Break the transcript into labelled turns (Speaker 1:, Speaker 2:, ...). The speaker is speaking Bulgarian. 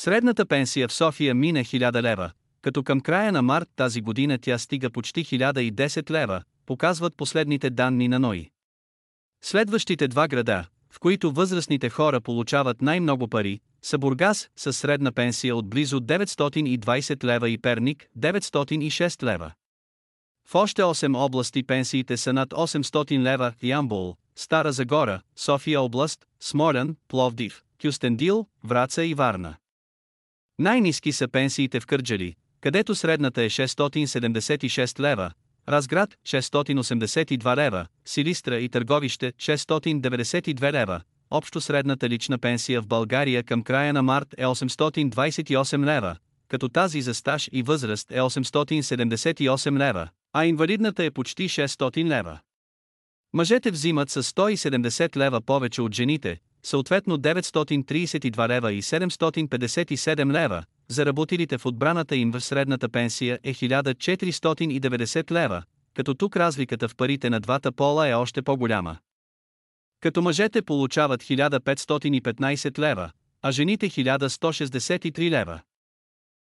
Speaker 1: Средната пенсия в София мина 1000 лева, като към края на март тази година тя стига почти 1010 лева, показват последните данни на НОИ. Следващите два града, в които възрастните хора получават най-много пари, са Бургас с средна пенсия от близо 920 лева и Перник 906 лева. В още 8 области пенсиите са над 800 лева Ямбул, Стара Загора, София област, Смолян, Пловдив, Кюстендил, Враца и Варна. Най-низки са пенсиите в Кърджали, където средната е 676 лева, Разград 682 лева, Силистра и Търговище 692 лева. Общо средната лична пенсия в България към края на март е 828 лева, като тази за стаж и възраст е 878 лева, а инвалидната е почти 600 лева. Мъжете взимат с 170 лева повече от жените, съответно 932 лева и 757 лева, за работилите в отбраната им в средната пенсия е 1490 лева, като тук разликата в парите на двата пола е още по-голяма. Като мъжете получават 1515 лева, а жените 1163 лева.